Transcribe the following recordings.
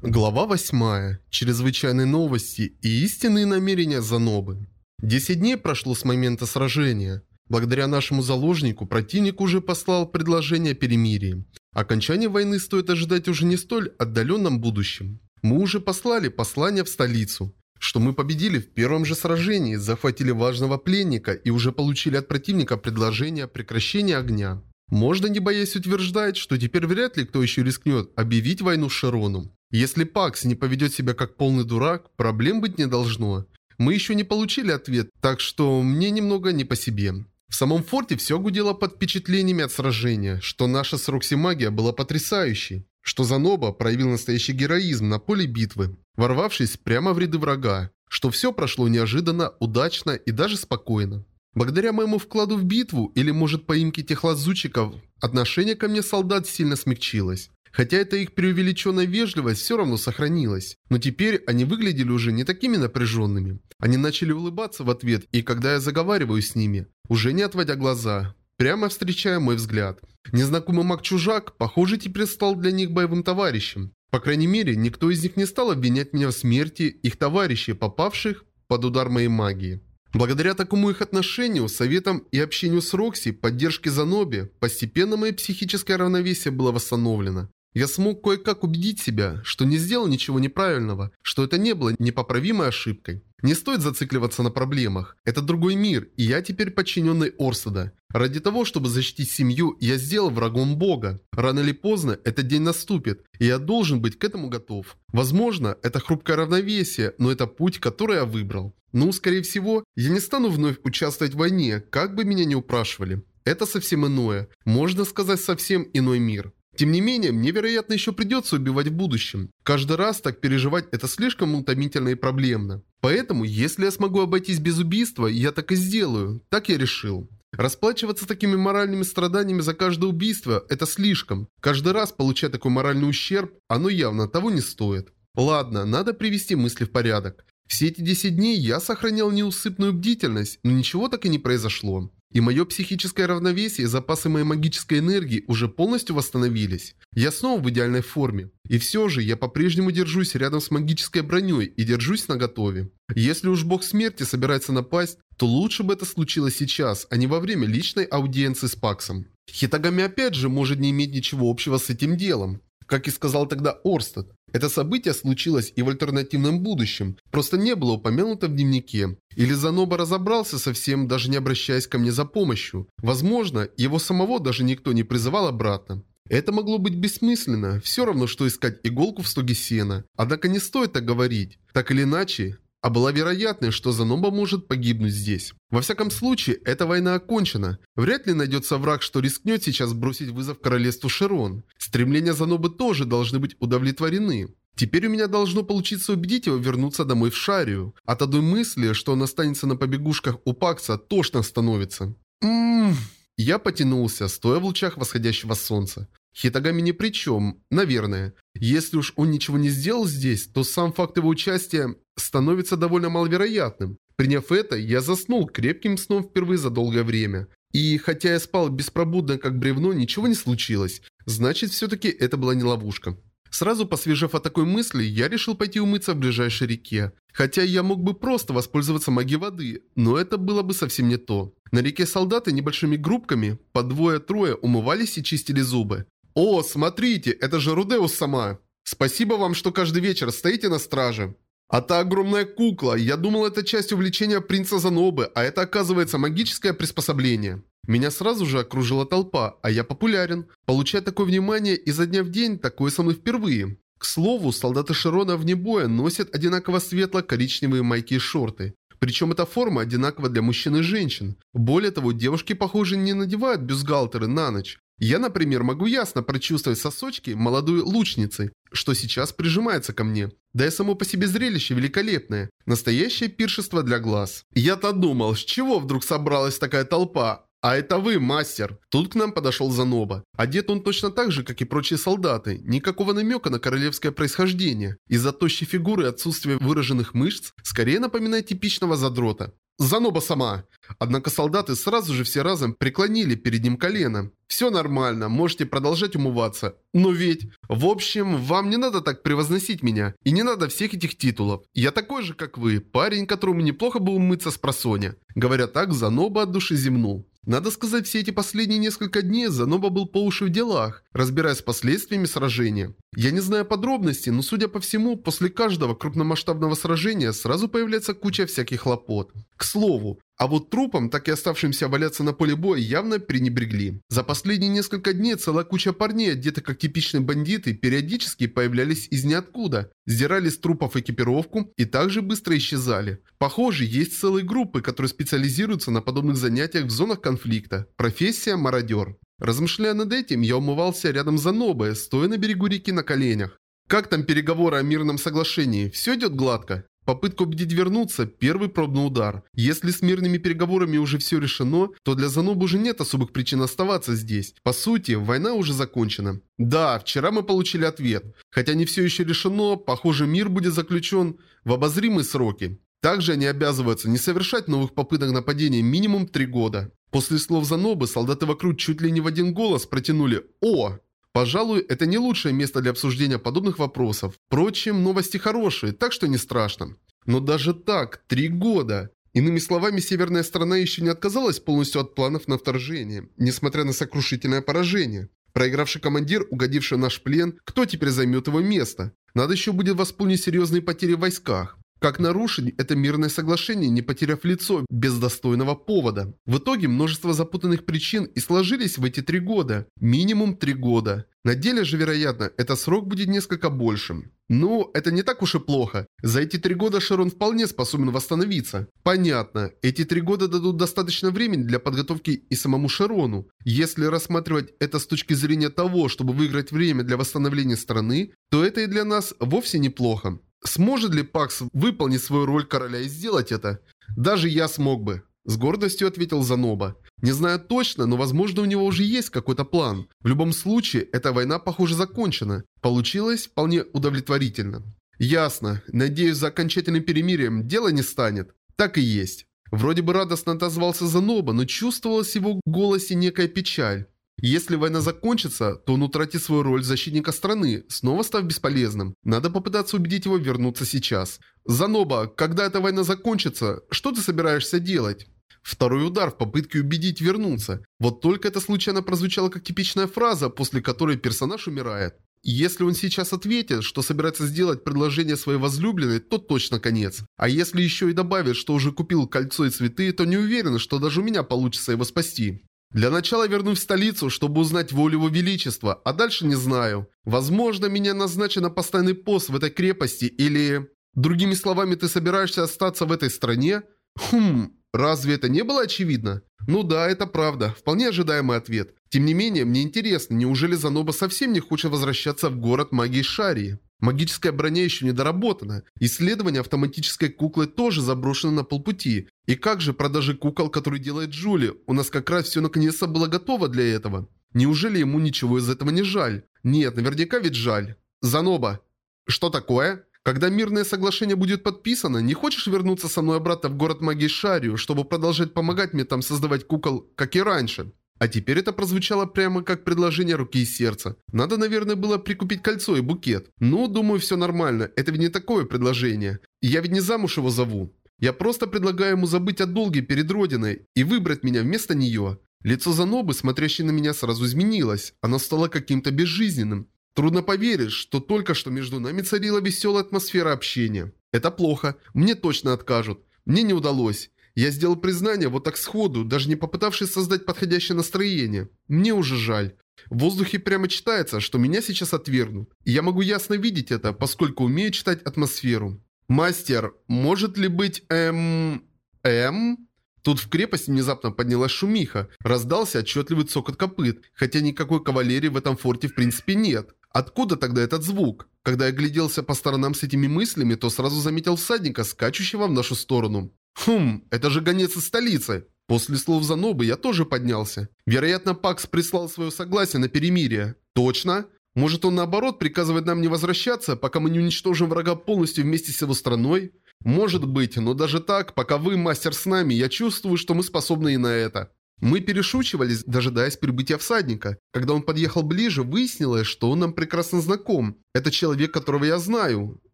Глава 8. Чрезвычайные новости и истинные намерения Занобы. 10 дней прошло с момента сражения. Благодаря нашему заложнику противник уже послал предложение о перемирии. Окончание войны стоит ожидать уже не столь отдаленном будущем. Мы уже послали послание в столицу, что мы победили в первом же сражении, захватили важного пленника и уже получили от противника предложение о прекращении огня. Можно не боясь утверждать, что теперь вряд ли кто еще рискнет объявить войну Широну. Если Пакс не поведет себя как полный дурак, проблем быть не должно. Мы еще не получили ответ, так что мне немного не по себе. В самом форте все гудело под впечатлениями от сражения, что наша с Рокси магия была потрясающей, что Заноба проявил настоящий героизм на поле битвы, ворвавшись прямо в ряды врага, что все прошло неожиданно, удачно и даже спокойно. Благодаря моему вкладу в битву, или может поимке тех лазутчиков, отношение ко мне солдат сильно смягчилось. Хотя эта их преувеличенная вежливость все равно сохранилась. Но теперь они выглядели уже не такими напряженными. Они начали улыбаться в ответ, и когда я заговариваю с ними, уже не отводя глаза, прямо встречая мой взгляд. Незнакомый маг-чужак, похоже, теперь стал для них боевым товарищем. По крайней мере, никто из них не стал обвинять меня в смерти их товарищей, попавших под удар моей магии. Благодаря такому их отношению, советам и общению с Рокси, поддержке Заноби, постепенно мое психическое равновесие было восстановлено. Я смог кое-как убедить себя, что не сделал ничего неправильного, что это не было непоправимой ошибкой. Не стоит зацикливаться на проблемах. Это другой мир, и я теперь подчиненный Орсада. Ради того, чтобы защитить семью, я сделал врагом Бога. Рано или поздно этот день наступит, и я должен быть к этому готов. Возможно, это хрупкое равновесие, но это путь, который я выбрал. Ну, скорее всего, я не стану вновь участвовать в войне, как бы меня ни упрашивали. Это совсем иное. Можно сказать, совсем иной мир. Тем не менее, мне, вероятно, еще придется убивать в будущем. Каждый раз так переживать это слишком утомительно и проблемно. Поэтому, если я смогу обойтись без убийства, я так и сделаю. Так я решил. Расплачиваться такими моральными страданиями за каждое убийство – это слишком. Каждый раз получать такой моральный ущерб, оно явно того не стоит. Ладно, надо привести мысли в порядок. Все эти 10 дней я сохранял неусыпную бдительность, но ничего так и не произошло. И мое психическое равновесие и запасы моей магической энергии уже полностью восстановились. Я снова в идеальной форме. И все же я по-прежнему держусь рядом с магической броней и держусь наготове. Если уж бог смерти собирается напасть, то лучше бы это случилось сейчас, а не во время личной аудиенции с Паксом. Хитагами опять же может не иметь ничего общего с этим делом. Как и сказал тогда Орстед, это событие случилось и в альтернативном будущем, просто не было упомянуто в дневнике. Или Заноба разобрался совсем, даже не обращаясь ко мне за помощью. Возможно, его самого даже никто не призывал обратно. Это могло быть бессмысленно, все равно, что искать иголку в стоге сена. Однако не стоит так говорить. Так или иначе, а была вероятность, что Заноба может погибнуть здесь. Во всяком случае, эта война окончена. Вряд ли найдется враг, что рискнет сейчас бросить вызов королевству Широн. Стремления Занобы тоже должны быть удовлетворены. Теперь у меня должно получиться убедить его вернуться домой в Шарию. От одной мысли, что он останется на побегушках у Пакса, тошно становится. Ммм... Я потянулся, стоя в лучах восходящего солнца. Хитагами ни при чем, наверное. Если уж он ничего не сделал здесь, то сам факт его участия становится довольно маловероятным. Приняв это, я заснул крепким сном впервые за долгое время. И хотя я спал беспробудно как бревно, ничего не случилось. Значит, все-таки это была не ловушка. Сразу посвежев от такой мысли, я решил пойти умыться в ближайшей реке. Хотя я мог бы просто воспользоваться магией воды, но это было бы совсем не то. На реке солдаты небольшими группками, по двое-трое, умывались и чистили зубы. «О, смотрите, это же Рудеус сама! Спасибо вам, что каждый вечер стоите на страже!» А та огромная кукла, я думал это часть увлечения принца Занобы, а это оказывается магическое приспособление. Меня сразу же окружила толпа, а я популярен. Получать такое внимание изо дня в день, такое со мной впервые. К слову, солдаты Широна вне боя носят одинаково светло-коричневые майки и шорты. Причем эта форма одинакова для мужчин и женщин. Более того, девушки, похоже, не надевают бюстгальтеры на ночь. Я, например, могу ясно прочувствовать сосочки молодой лучницы, что сейчас прижимается ко мне. Да и само по себе зрелище великолепное. Настоящее пиршество для глаз. Я-то думал, с чего вдруг собралась такая толпа? «А это вы, мастер!» Тут к нам подошел Заноба. Одет он точно так же, как и прочие солдаты. Никакого намека на королевское происхождение. Из-за тощей фигуры и отсутствия выраженных мышц, скорее напоминает типичного задрота. Заноба сама. Однако солдаты сразу же все разом преклонили перед ним колено. Все нормально, можете продолжать умываться. Но ведь... В общем, вам не надо так превозносить меня. И не надо всех этих титулов. Я такой же, как вы. Парень, которому неплохо бы умыться с просоня. Говоря так, Заноба от души земнул. Надо сказать, все эти последние несколько дней Заноба был по уши в делах, разбираясь с последствиями сражения. Я не знаю подробностей, но судя по всему, после каждого крупномасштабного сражения сразу появляется куча всяких хлопот. К слову, а вот трупам, так и оставшимся валяться на поле боя, явно пренебрегли. За последние несколько дней целая куча парней, одеты как типичные бандиты, периодически появлялись из ниоткуда, сдирали с трупов экипировку и также быстро исчезали. Похоже, есть целые группы, которые специализируются на подобных занятиях в зонах конфликта. Профессия – мародер. Размышляя над этим, я умывался рядом за Нобой, стоя на берегу реки на коленях. Как там переговоры о мирном соглашении? Все идет гладко? Попытка убедить вернуться – первый пробный удар. Если с мирными переговорами уже все решено, то для Занобы уже нет особых причин оставаться здесь. По сути, война уже закончена. Да, вчера мы получили ответ. Хотя не все еще решено, похоже мир будет заключен в обозримые сроки. Также они обязываются не совершать новых попыток нападения минимум три года. После слов Занобы солдаты вокруг чуть ли не в один голос протянули «О!». Пожалуй, это не лучшее место для обсуждения подобных вопросов. Впрочем, новости хорошие, так что не страшно. Но даже так, три года. Иными словами, северная страна еще не отказалась полностью от планов на вторжение, несмотря на сокрушительное поражение. Проигравший командир, угодивший в наш плен, кто теперь займет его место? Надо еще будет восполнить серьезные потери в войсках. Как нарушить это мирное соглашение, не потеряв лицо, без достойного повода? В итоге множество запутанных причин и сложились в эти три года. Минимум три года. На деле же, вероятно, этот срок будет несколько большим. Ну, это не так уж и плохо. За эти три года Шерон вполне способен восстановиться. Понятно, эти три года дадут достаточно времени для подготовки и самому Шерону. Если рассматривать это с точки зрения того, чтобы выиграть время для восстановления страны, то это и для нас вовсе неплохо. Сможет ли Пакс выполнить свою роль короля и сделать это? Даже я смог бы. С гордостью ответил Заноба. Не знаю точно, но возможно у него уже есть какой-то план. В любом случае, эта война, похоже, закончена. Получилось вполне удовлетворительно. Ясно. Надеюсь, за окончательным перемирием дело не станет. Так и есть. Вроде бы радостно отозвался Заноба, но чувствовалась в его голосе некая печаль. Если война закончится, то он утратит свою роль защитника страны, снова став бесполезным. Надо попытаться убедить его вернуться сейчас. Заноба, когда эта война закончится, что ты собираешься делать? Второй удар в попытке убедить вернуться. Вот только это случайно прозвучало как типичная фраза, после которой персонаж умирает. Если он сейчас ответит, что собирается сделать предложение своей возлюбленной, то точно конец. А если еще и добавит, что уже купил кольцо и цветы, то не уверен, что даже у меня получится его спасти. Для начала вернусь в столицу, чтобы узнать волю его величества, а дальше не знаю. Возможно, меня назначен на постоянный пост в этой крепости или... Другими словами, ты собираешься остаться в этой стране? Хм, разве это не было очевидно? Ну да, это правда. Вполне ожидаемый ответ. Тем не менее, мне интересно, неужели Заноба совсем не хочет возвращаться в город магии Шарии? Магическая броня еще не доработана. Исследование автоматической куклы тоже заброшено на полпути. И как же продажи кукол, которые делает Джули? У нас как раз все наконец-то было готово для этого. Неужели ему ничего из этого не жаль? Нет, наверняка ведь жаль. Заноба. Что такое? Когда мирное соглашение будет подписано, не хочешь вернуться со мной обратно в город магии Шарию, чтобы продолжать помогать мне там создавать кукол, как и раньше? А теперь это прозвучало прямо как предложение руки и сердца. Надо, наверное, было прикупить кольцо и букет. Ну, думаю, все нормально. Это ведь не такое предложение. Я ведь не замуж его зову. Я просто предлагаю ему забыть о долге перед Родиной и выбрать меня вместо нее. Лицо Занобы, смотрящее на меня, сразу изменилось. Оно стало каким-то безжизненным. Трудно поверить, что только что между нами царила веселая атмосфера общения. Это плохо. Мне точно откажут. Мне не удалось. Я сделал признание вот так сходу, даже не попытавшись создать подходящее настроение. Мне уже жаль. В воздухе прямо читается, что меня сейчас отвергнут. И я могу ясно видеть это, поскольку умею читать атмосферу. Мастер, может ли быть, эм... эм... Тут в крепости внезапно поднялась шумиха. Раздался отчетливый цокот копыт, хотя никакой кавалерии в этом форте в принципе нет. Откуда тогда этот звук? Когда я гляделся по сторонам с этими мыслями, то сразу заметил всадника, скачущего в нашу сторону. Хм, это же гонец из столицы. После слов Занобы я тоже поднялся. Вероятно, Пакс прислал свое согласие на перемирие. Точно? Может он наоборот приказывает нам не возвращаться, пока мы не уничтожим врага полностью вместе с его страной? Может быть, но даже так, пока вы мастер с нами, я чувствую, что мы способны и на это. Мы перешучивались, дожидаясь прибытия всадника. Когда он подъехал ближе, выяснилось, что он нам прекрасно знаком. Это человек, которого я знаю.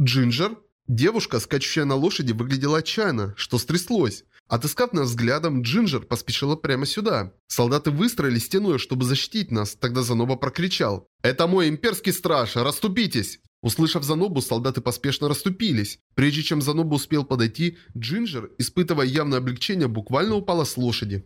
Джинджер? Девушка, скачущая на лошади, выглядела отчаянно. Что стряслось? Отыскав нас взглядом, Джинджер поспешила прямо сюда. Солдаты выстроили стеной, чтобы защитить нас. Тогда Заноба прокричал. «Это мой имперский страж! Раступитесь!» Услышав Занобу, солдаты поспешно расступились. Прежде чем Заноба успел подойти, Джинджер, испытывая явное облегчение, буквально упала с лошади.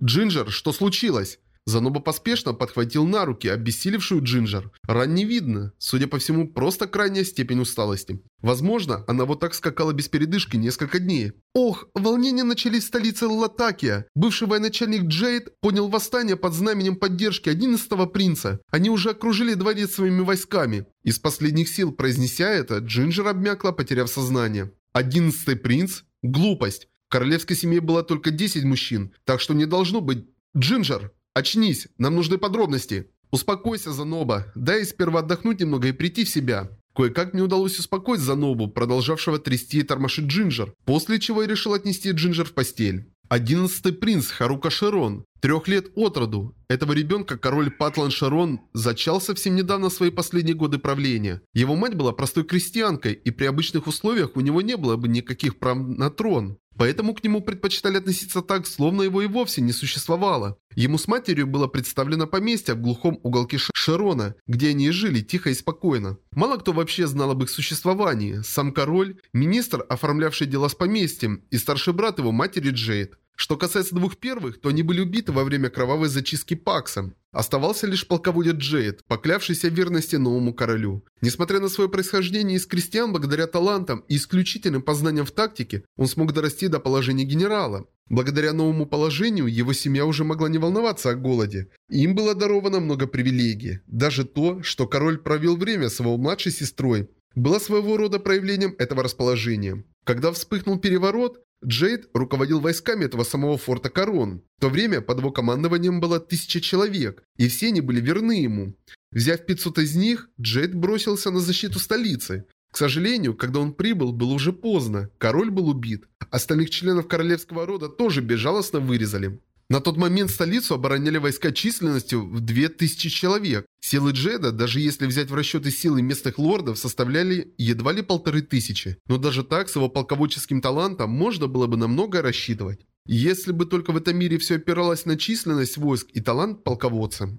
«Джинджер, что случилось?» Заноба поспешно подхватил на руки обессилевшую Джинджер. Ран не видно. Судя по всему, просто крайняя степень усталости. Возможно, она вот так скакала без передышки несколько дней. Ох, волнения начались в столице Латакия. Бывший военачальник Джейд понял восстание под знаменем поддержки 11-го принца. Они уже окружили дворец своими войсками. Из последних сил, произнеся это, Джинджер обмякла, потеряв сознание. Одиннадцатый принц? Глупость. В королевской семье было только 10 мужчин, так что не должно быть... Джинджер! «Очнись, нам нужны подробности». «Успокойся, Заноба. Дай сперва отдохнуть немного и прийти в себя». Кое-как мне удалось успокоить Занобу, продолжавшего трясти и тормошить Джинджер, после чего я решил отнести Джинджер в постель. Одиннадцатый принц Харука Широн, трех лет от роду. Этого ребенка король Патлан Широн зачал совсем недавно свои последние годы правления. Его мать была простой крестьянкой, и при обычных условиях у него не было бы никаких прав на трон. Поэтому к нему предпочитали относиться так, словно его и вовсе не существовало. Ему с матерью было представлено поместье в глухом уголке Шерона, где они жили тихо и спокойно. Мало кто вообще знал об их существовании. Сам король, министр, оформлявший дела с поместьем, и старший брат его матери Джейд. Что касается двух первых, то они были убиты во время кровавой зачистки Пакса. Оставался лишь полководец Джейд, поклявшийся верности новому королю. Несмотря на свое происхождение из крестьян, благодаря талантам и исключительным познаниям в тактике, он смог дорасти до положения генерала. Благодаря новому положению, его семья уже могла не волноваться о голоде. Им было даровано много привилегий. Даже то, что король провел время с его младшей сестрой, было своего рода проявлением этого расположения. Когда вспыхнул переворот, Джейд руководил войсками этого самого форта Корон. В то время под его командованием было тысяча человек, и все они были верны ему. Взяв 500 из них, Джейд бросился на защиту столицы. К сожалению, когда он прибыл, было уже поздно. Король был убит. Остальных членов королевского рода тоже безжалостно вырезали. На тот момент столицу обороняли войска численностью в 2000 человек. Силы Джеда, даже если взять в расчеты силы местных лордов, составляли едва ли полторы тысячи. Но даже так, с его полководческим талантом, можно было бы на многое рассчитывать. Если бы только в этом мире все опиралось на численность войск и талант полководца.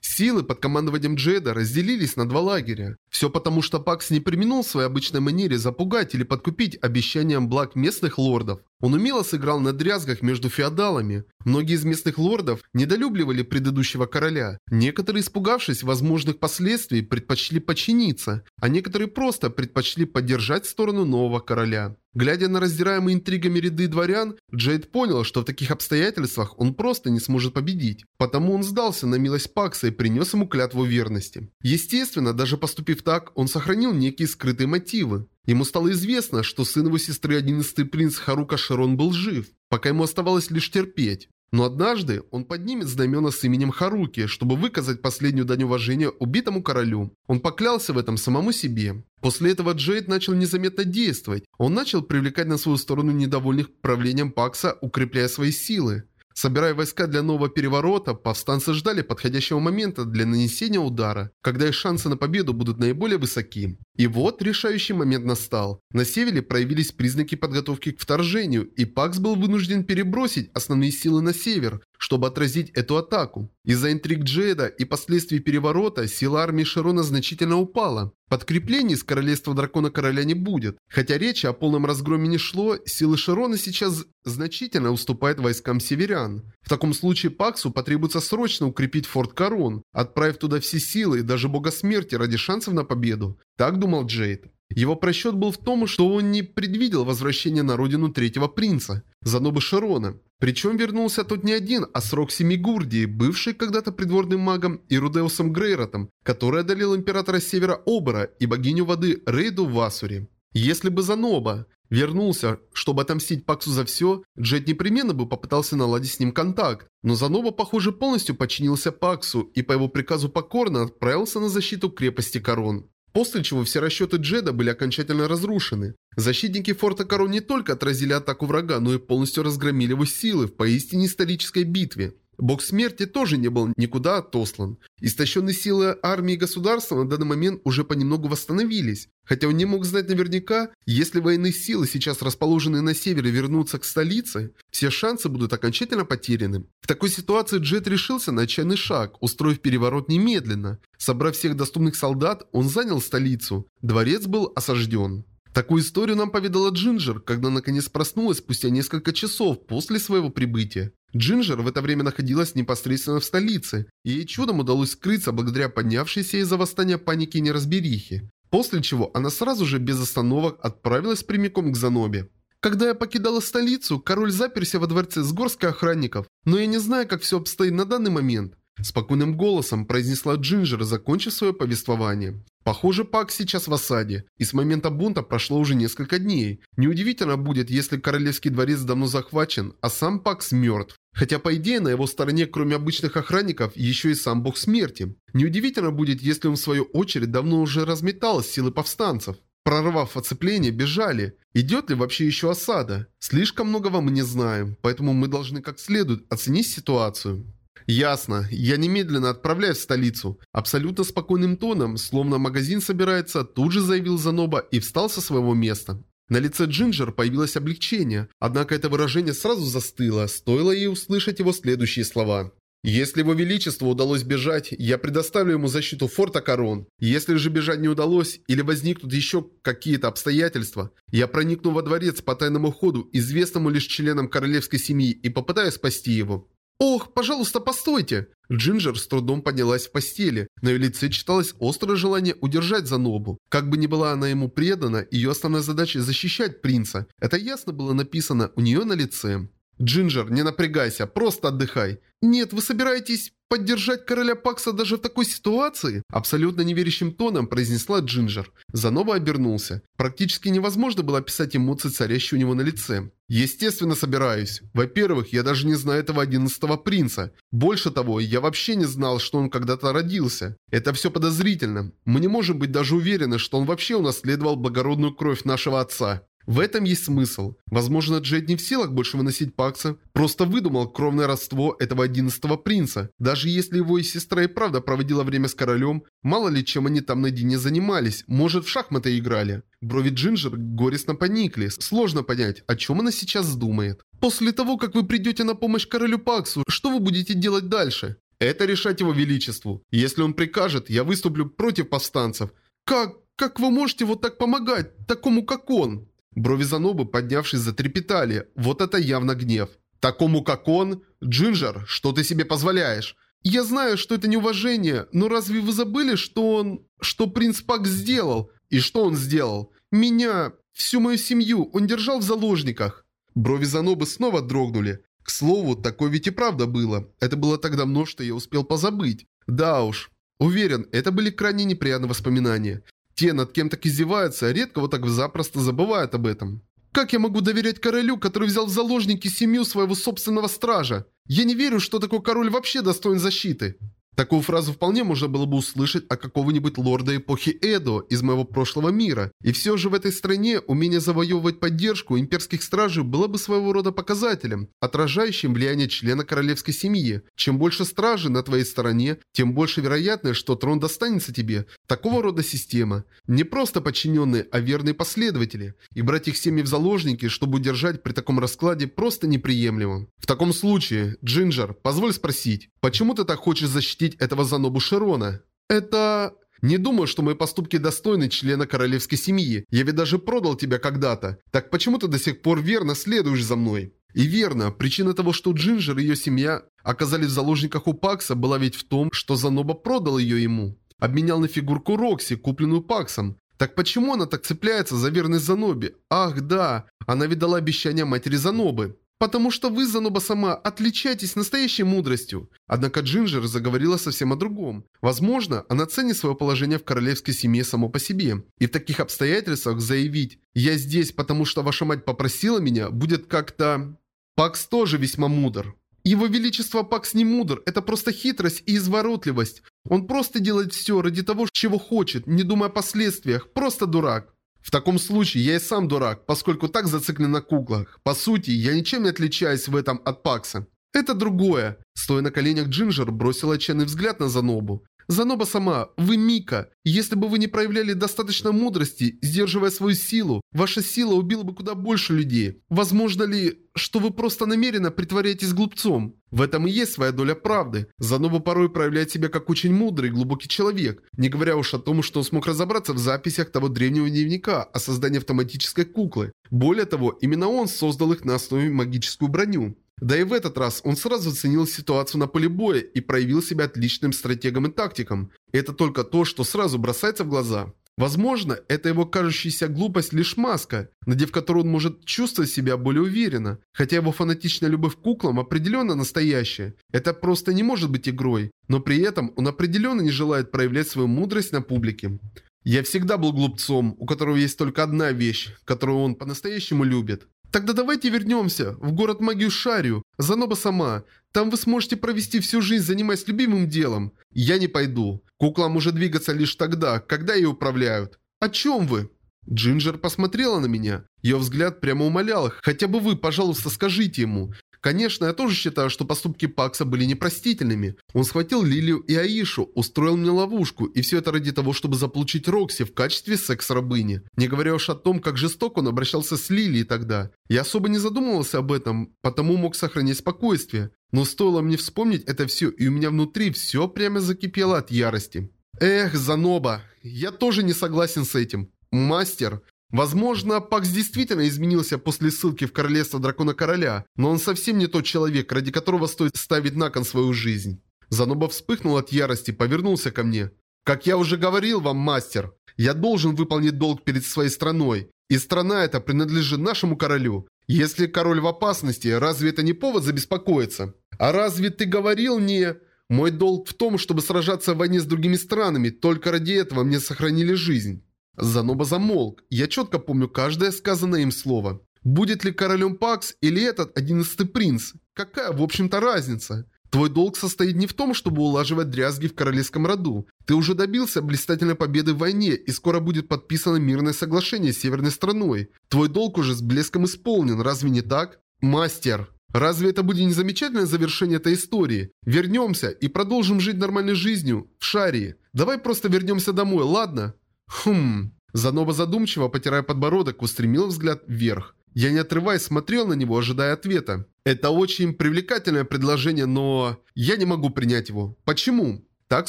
Силы под командованием Джеда разделились на два лагеря. Все потому, что Пакс не применил в своей обычной манере запугать или подкупить обещанием благ местных лордов. Он умело сыграл на дрязгах между феодалами. Многие из местных лордов недолюбливали предыдущего короля. Некоторые, испугавшись возможных последствий, предпочли подчиниться, а некоторые просто предпочли поддержать сторону нового короля. Глядя на раздираемые интригами ряды дворян, Джейд понял, что в таких обстоятельствах он просто не сможет победить. Потому он сдался на милость Пакса и принес ему клятву верности. Естественно, даже поступив так, он сохранил некие скрытые мотивы. Ему стало известно, что сын его сестры, одиннадцатый принц Харука Широн, был жив, пока ему оставалось лишь терпеть. Но однажды он поднимет знамена с именем Харуки, чтобы выказать последнюю дань уважения убитому королю. Он поклялся в этом самому себе. После этого Джейд начал незаметно действовать. Он начал привлекать на свою сторону недовольных правлением Пакса, укрепляя свои силы. Собирая войска для нового переворота, повстанцы ждали подходящего момента для нанесения удара, когда их шансы на победу будут наиболее высоки. И вот решающий момент настал. На севере проявились признаки подготовки к вторжению, и Пакс был вынужден перебросить основные силы на север, чтобы отразить эту атаку. Из-за интриг Джейда и последствий переворота сила армии Широна значительно упала. Подкреплений из королевства дракона короля не будет. Хотя речи о полном разгроме не шло, силы Широна сейчас значительно уступают войскам северян. В таком случае Паксу потребуется срочно укрепить форт Корон, отправив туда все силы и даже бога смерти ради шансов на победу. Так думал Джейд. Его просчет был в том, что он не предвидел возвращения на родину третьего принца, Занобы Шарона. Причем вернулся тот не один, а с Рокси Мигурдии, бывший когда-то придворным магом и Рудеусом Грейротом, который одолел императора Севера Обера и богиню воды Рейду в Асуре. Если бы Заноба вернулся, чтобы отомстить Паксу за все, Джет непременно бы попытался наладить с ним контакт. Но Заноба, похоже, полностью подчинился Паксу и по его приказу покорно отправился на защиту крепости Корон после чего все расчеты Джеда были окончательно разрушены. Защитники форта Корон не только отразили атаку врага, но и полностью разгромили его силы в поистине исторической битве. Бог смерти тоже не был никуда отослан. Истощенные силы армии и государства на данный момент уже понемногу восстановились. Хотя он не мог знать наверняка, если военные силы, сейчас расположенные на севере, вернутся к столице, все шансы будут окончательно потеряны. В такой ситуации Джет решился на отчаянный шаг, устроив переворот немедленно. Собрав всех доступных солдат, он занял столицу. Дворец был осажден. Такую историю нам поведала Джинджер, когда наконец проснулась спустя несколько часов после своего прибытия. Джинджер в это время находилась непосредственно в столице, и ей чудом удалось скрыться благодаря поднявшейся из-за восстания паники и неразберихи. После чего она сразу же без остановок отправилась прямиком к Занобе. Когда я покидала столицу, король заперся во дворце с горской охранников, но я не знаю, как все обстоит на данный момент. Спокойным голосом произнесла Джинджер, закончив свое повествование. Похоже, Пак сейчас в осаде, и с момента бунта прошло уже несколько дней. Неудивительно будет, если королевский дворец давно захвачен, а сам Пакс мертв. Хотя, по идее, на его стороне, кроме обычных охранников, еще и сам бог смерти. Неудивительно будет, если он в свою очередь давно уже разметал силы повстанцев. Прорвав оцепление, бежали. Идет ли вообще еще осада? Слишком многого мы не знаем, поэтому мы должны как следует оценить ситуацию. «Ясно. Я немедленно отправляюсь в столицу». Абсолютно спокойным тоном, словно магазин собирается, тут же заявил Заноба и встал со своего места. На лице Джинджер появилось облегчение, однако это выражение сразу застыло, стоило ей услышать его следующие слова. «Если его величеству удалось бежать, я предоставлю ему защиту форта Корон. Если же бежать не удалось, или возникнут еще какие-то обстоятельства, я проникну во дворец по тайному ходу, известному лишь членам королевской семьи, и попытаюсь спасти его». «Ох, пожалуйста, постойте!» Джинджер с трудом поднялась в постели. На ее лице читалось острое желание удержать Занобу. Как бы ни была она ему предана, ее основная задача защищать принца. Это ясно было написано у нее на лице. «Джинджер, не напрягайся, просто отдыхай». «Нет, вы собираетесь поддержать короля Пакса даже в такой ситуации?» Абсолютно неверящим тоном произнесла Джинджер. Занова обернулся. Практически невозможно было описать эмоции, царящие у него на лице. «Естественно, собираюсь. Во-первых, я даже не знаю этого одиннадцатого принца. Больше того, я вообще не знал, что он когда-то родился. Это все подозрительно. Мы не можем быть даже уверены, что он вообще унаследовал благородную кровь нашего отца. В этом есть смысл. Возможно, Джет не в силах больше выносить Пакса, просто выдумал кровное родство этого одиннадцатого принца. Даже если его и сестра и правда проводила время с королем, мало ли чем они там наедине занимались, может в шахматы играли. Брови Джинджер горестно поникли, сложно понять, о чем она сейчас думает. После того, как вы придете на помощь королю Паксу, что вы будете делать дальше? Это решать его величеству. Если он прикажет, я выступлю против повстанцев. Как? Как вы можете вот так помогать, такому как он? Брови Занобы, поднявшись, затрепетали. Вот это явно гнев. Такому как он? Джинджер, что ты себе позволяешь? Я знаю, что это неуважение, но разве вы забыли, что он... Что принц Пак сделал? И что он сделал? Меня, всю мою семью он держал в заложниках. Брови Занобы снова дрогнули. К слову, такое ведь и правда было. Это было так давно, что я успел позабыть. Да уж. Уверен, это были крайне неприятные воспоминания. Те, над кем так издеваются, редко вот так запросто забывают об этом. Как я могу доверять королю, который взял в заложники семью своего собственного стража? Я не верю, что такой король вообще достоин защиты. Такую фразу вполне можно было бы услышать от какого-нибудь лорда эпохи Эдо из моего прошлого мира. И все же в этой стране умение завоевывать поддержку имперских стражей было бы своего рода показателем, отражающим влияние члена королевской семьи. Чем больше стражи на твоей стороне, тем больше вероятность, что трон достанется тебе. Такого рода система. Не просто подчиненные, а верные последователи. И брать их семьи в заложники, чтобы удержать при таком раскладе, просто неприемлемо. В таком случае, Джинджер, позволь спросить, почему ты так хочешь защитить защитить этого занобу Широна. Это... Не думаю, что мои поступки достойны члена королевской семьи. Я ведь даже продал тебя когда-то. Так почему ты до сих пор верно следуешь за мной? И верно, причина того, что Джинджер и ее семья оказались в заложниках у Пакса, была ведь в том, что Заноба продал ее ему. Обменял на фигурку Рокси, купленную Паксом. Так почему она так цепляется за верность Занобе? Ах да, она ведь дала обещание матери Занобы. «Потому что вы, Заноба сама, отличаетесь настоящей мудростью». Однако Джинджер заговорила совсем о другом. Возможно, она ценит свое положение в королевской семье само по себе. И в таких обстоятельствах заявить «Я здесь, потому что ваша мать попросила меня» будет как-то... Пакс тоже весьма мудр. Его Величество Пакс не мудр, это просто хитрость и изворотливость. Он просто делает все ради того, чего хочет, не думая о последствиях, просто дурак. В таком случае я и сам дурак, поскольку так зациклен на куклах. По сути, я ничем не отличаюсь в этом от Пакса. Это другое. Стоя на коленях Джинджер бросил отчаянный взгляд на Занобу. Заноба сама, вы Мика. Если бы вы не проявляли достаточно мудрости, сдерживая свою силу, ваша сила убила бы куда больше людей. Возможно ли, что вы просто намеренно притворяетесь глупцом? В этом и есть своя доля правды. Заноба порой проявляет себя как очень мудрый и глубокий человек, не говоря уж о том, что он смог разобраться в записях того древнего дневника о создании автоматической куклы. Более того, именно он создал их на основе магическую броню. Да и в этот раз он сразу оценил ситуацию на поле боя и проявил себя отличным стратегом и тактиком. Это только то, что сразу бросается в глаза. Возможно, это его кажущаяся глупость лишь маска, надев которую он может чувствовать себя более уверенно. Хотя его фанатичная любовь к куклам определенно настоящая. Это просто не может быть игрой. Но при этом он определенно не желает проявлять свою мудрость на публике. Я всегда был глупцом, у которого есть только одна вещь, которую он по-настоящему любит. Тогда давайте вернемся в город Магию Шарию, Заноба сама. Там вы сможете провести всю жизнь, занимаясь любимым делом. Я не пойду. Кукла может двигаться лишь тогда, когда ее управляют. О чем вы? Джинджер посмотрела на меня. Ее взгляд прямо умолял. Хотя бы вы, пожалуйста, скажите ему. Конечно, я тоже считаю, что поступки Пакса были непростительными. Он схватил Лилию и Аишу, устроил мне ловушку, и все это ради того, чтобы заполучить Рокси в качестве секс-рабыни. Не говоря уж о том, как жестоко он обращался с Лилией тогда. Я особо не задумывался об этом, потому мог сохранять спокойствие. Но стоило мне вспомнить это все, и у меня внутри все прямо закипело от ярости. Эх, Заноба, я тоже не согласен с этим. Мастер, Возможно, Пакс действительно изменился после ссылки в Королевство Дракона Короля, но он совсем не тот человек, ради которого стоит ставить на кон свою жизнь. Заноба вспыхнул от ярости, повернулся ко мне. «Как я уже говорил вам, мастер, я должен выполнить долг перед своей страной, и страна эта принадлежит нашему королю. Если король в опасности, разве это не повод забеспокоиться? А разве ты говорил мне...» Мой долг в том, чтобы сражаться в войне с другими странами, только ради этого мне сохранили жизнь. Заноба замолк. Я четко помню каждое сказанное им слово. Будет ли королем Пакс или этот одиннадцатый принц? Какая, в общем-то, разница? Твой долг состоит не в том, чтобы улаживать дрязги в королевском роду. Ты уже добился блистательной победы в войне, и скоро будет подписано мирное соглашение с северной страной. Твой долг уже с блеском исполнен, разве не так? Мастер. Разве это будет не замечательное завершение этой истории? Вернемся и продолжим жить нормальной жизнью в Шарии. Давай просто вернемся домой, ладно? Хм. Заноба задумчиво, потирая подбородок, устремил взгляд вверх. Я не отрываясь смотрел на него, ожидая ответа. Это очень привлекательное предложение, но... Я не могу принять его. Почему? Так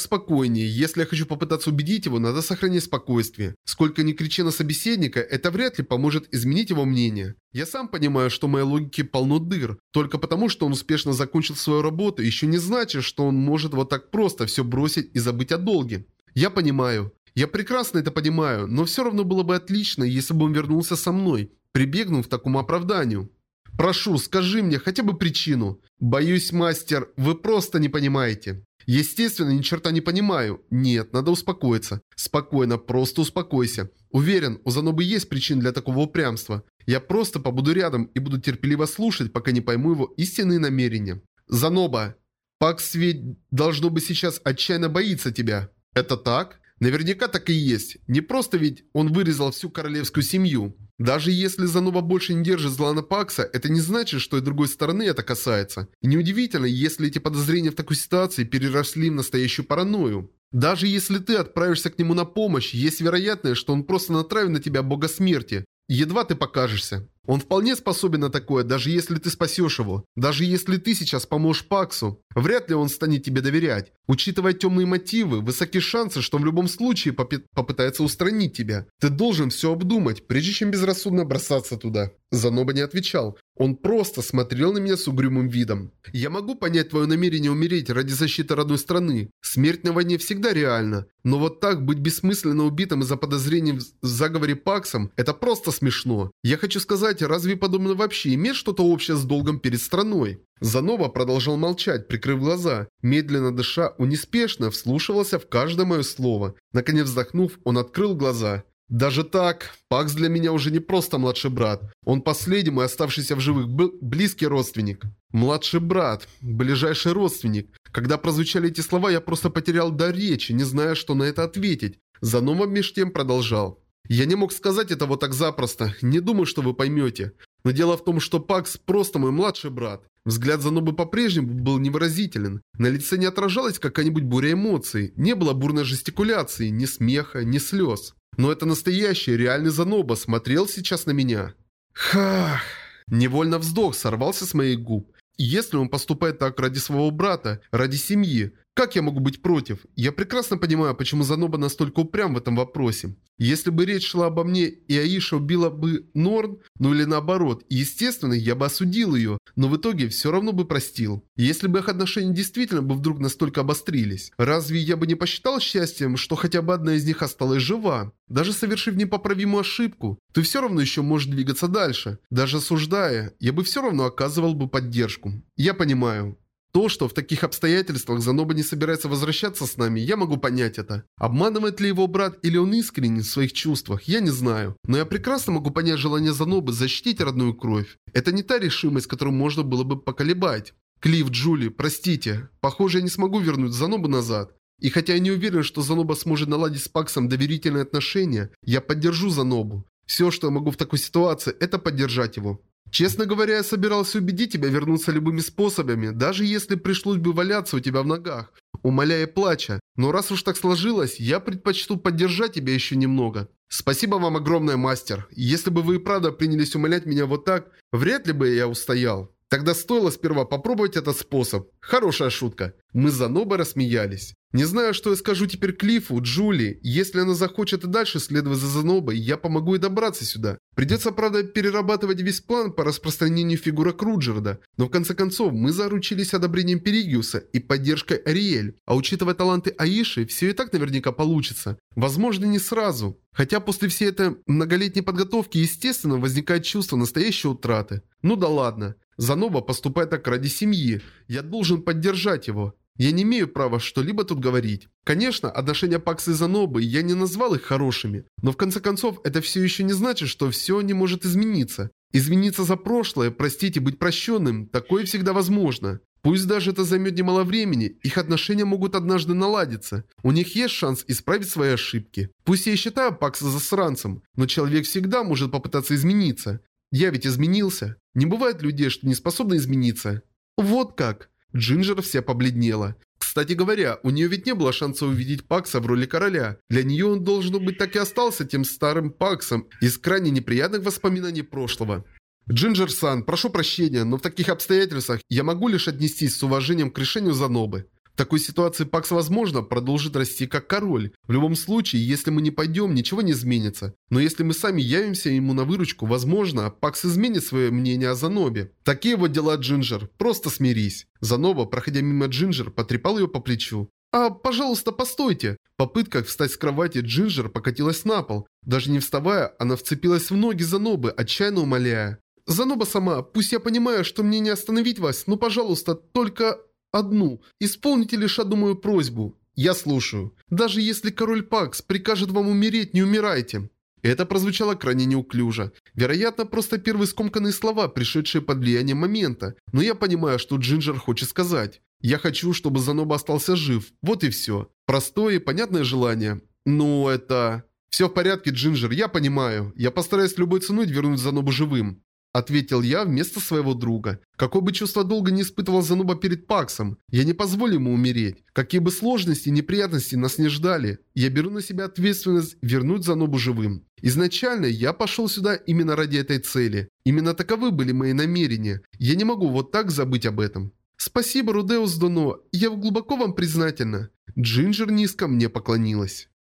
спокойнее. Если я хочу попытаться убедить его, надо сохранять спокойствие. Сколько ни кричи на собеседника, это вряд ли поможет изменить его мнение. Я сам понимаю, что моей логике полно дыр. Только потому, что он успешно закончил свою работу, еще не значит, что он может вот так просто все бросить и забыть о долге. Я понимаю. Я прекрасно это понимаю, но все равно было бы отлично, если бы он вернулся со мной, прибегнув к такому оправданию. Прошу, скажи мне хотя бы причину. Боюсь, мастер, вы просто не понимаете. Естественно, ни черта не понимаю. Нет, надо успокоиться. Спокойно, просто успокойся. Уверен, у Занобы есть причины для такого упрямства. Я просто побуду рядом и буду терпеливо слушать, пока не пойму его истинные намерения. Заноба, Пакс ведь должно быть сейчас отчаянно боится тебя. Это так? Наверняка так и есть. Не просто ведь он вырезал всю королевскую семью. Даже если Занова больше не держит зла на Пакса, это не значит, что и другой стороны это касается. И неудивительно, если эти подозрения в такой ситуации переросли в настоящую паранойю. Даже если ты отправишься к нему на помощь, есть вероятность, что он просто натравит на тебя бога смерти. Едва ты покажешься. Он вполне способен на такое, даже если ты спасешь его. Даже если ты сейчас поможешь Паксу. Вряд ли он станет тебе доверять. Учитывая темные мотивы, высоки шансы, что в любом случае попытается устранить тебя. Ты должен все обдумать, прежде чем безрассудно бросаться туда. Заноба не отвечал. Он просто смотрел на меня с угрюмым видом. «Я могу понять твое намерение умереть ради защиты родной страны. Смерть на войне всегда реальна. Но вот так быть бессмысленно убитым из-за подозрений в заговоре Паксом – это просто смешно. Я хочу сказать, разве подобное вообще имеет что-то общее с долгом перед страной?» Занова продолжал молчать, прикрыв глаза. Медленно дыша, он неспешно вслушивался в каждое мое слово. Наконец вздохнув, он открыл глаза. Даже так, Пакс для меня уже не просто младший брат. Он последний мой оставшийся в живых близкий родственник. Младший брат, ближайший родственник. Когда прозвучали эти слова, я просто потерял дар речи, не зная, что на это ответить. Занова меж тем продолжал. Я не мог сказать этого так запросто, не думаю, что вы поймете. Но дело в том, что Пакс просто мой младший брат. Взгляд Занобы по-прежнему был невыразителен. На лице не отражалась какая-нибудь буря эмоций, не было бурной жестикуляции, ни смеха, ни слез. Но это настоящий, реальный Заноба смотрел сейчас на меня. Хах. Невольно вздох сорвался с моих губ. Если он поступает так ради своего брата, ради семьи, как я могу быть против? Я прекрасно понимаю, почему Заноба настолько упрям в этом вопросе. Если бы речь шла обо мне и Аиша убила бы Норн, ну или наоборот, естественно, я бы осудил ее, но в итоге все равно бы простил. Если бы их отношения действительно бы вдруг настолько обострились, разве я бы не посчитал счастьем, что хотя бы одна из них осталась жива? Даже совершив непоправимую ошибку, ты все равно еще можешь двигаться дальше. Даже осуждая, я бы все равно оказывал бы поддержку. Я понимаю. То, что в таких обстоятельствах Заноба не собирается возвращаться с нами, я могу понять это. Обманывает ли его брат или он искренен в своих чувствах, я не знаю. Но я прекрасно могу понять желание Занобы защитить родную кровь. Это не та решимость, которую можно было бы поколебать. Клифф, Джули, простите. Похоже, я не смогу вернуть Занобу назад. И хотя я не уверен, что Заноба сможет наладить с Паксом доверительные отношения, я поддержу Занобу. Все, что я могу в такой ситуации, это поддержать его. Честно говоря, я собирался убедить тебя вернуться любыми способами, даже если пришлось бы валяться у тебя в ногах, умоляя плача. Но раз уж так сложилось, я предпочту поддержать тебя еще немного. Спасибо вам огромное, мастер. Если бы вы и правда принялись умолять меня вот так, вряд ли бы я устоял. Тогда стоило сперва попробовать этот способ. Хорошая шутка. Мы за Ноба рассмеялись. Не знаю, что я скажу теперь Клиффу, Джули. Если она захочет и дальше следовать за Занобой, я помогу ей добраться сюда. Придется, правда, перерабатывать весь план по распространению фигурок Руджерда. Но в конце концов, мы заручились одобрением Перигиуса и поддержкой Ариэль. А учитывая таланты Аиши, все и так наверняка получится. Возможно, не сразу. Хотя после всей этой многолетней подготовки, естественно, возникает чувство настоящей утраты. Ну да ладно. Заноба поступает так ради семьи. Я должен поддержать его. Я не имею права что-либо тут говорить. Конечно, отношения Пакса и Занобы, я не назвал их хорошими. Но в конце концов, это все еще не значит, что все не может измениться. Измениться за прошлое, простить и быть прощенным, такое всегда возможно. Пусть даже это займет немало времени, их отношения могут однажды наладиться. У них есть шанс исправить свои ошибки. Пусть я и считаю Пакса засранцем, но человек всегда может попытаться измениться. Я ведь изменился. Не бывает людей, что не способны измениться. Вот как. Джинджер вся побледнела. Кстати говоря, у нее ведь не было шанса увидеть Пакса в роли короля. Для нее он, должен быть, так и остался тем старым Паксом из крайне неприятных воспоминаний прошлого. Джинджер-сан, прошу прощения, но в таких обстоятельствах я могу лишь отнестись с уважением к решению Занобы. Такой ситуации Пакс, возможно, продолжит расти как король. В любом случае, если мы не пойдем, ничего не изменится. Но если мы сами явимся ему на выручку, возможно, Пакс изменит свое мнение о Занобе. Такие вот дела, Джинджер. Просто смирись. Заноба, проходя мимо Джинджер, потрепал ее по плечу. «А, пожалуйста, постойте!» В попытках встать с кровати Джинджер покатилась на пол. Даже не вставая, она вцепилась в ноги Занобы, отчаянно умоляя. «Заноба сама, пусть я понимаю, что мне не остановить вас, но, пожалуйста, только одну. Исполните лишь одну мою просьбу. Я слушаю. Даже если король Пакс прикажет вам умереть, не умирайте. Это прозвучало крайне неуклюже. Вероятно, просто первые скомканные слова, пришедшие под влиянием момента. Но я понимаю, что Джинджер хочет сказать. Я хочу, чтобы Заноба остался жив. Вот и все. Простое и понятное желание. Ну, это... Все в порядке, Джинджер, я понимаю. Я постараюсь любой ценой вернуть Занобу живым. Ответил я вместо своего друга. Какое бы чувство долго не испытывал Зануба перед Паксом, я не позволю ему умереть. Какие бы сложности и неприятности нас не ждали, я беру на себя ответственность вернуть Занубу живым. Изначально я пошел сюда именно ради этой цели. Именно таковы были мои намерения. Я не могу вот так забыть об этом. Спасибо, Рудеус Доно, я глубоко вам признательна. Джинджер низко мне поклонилась.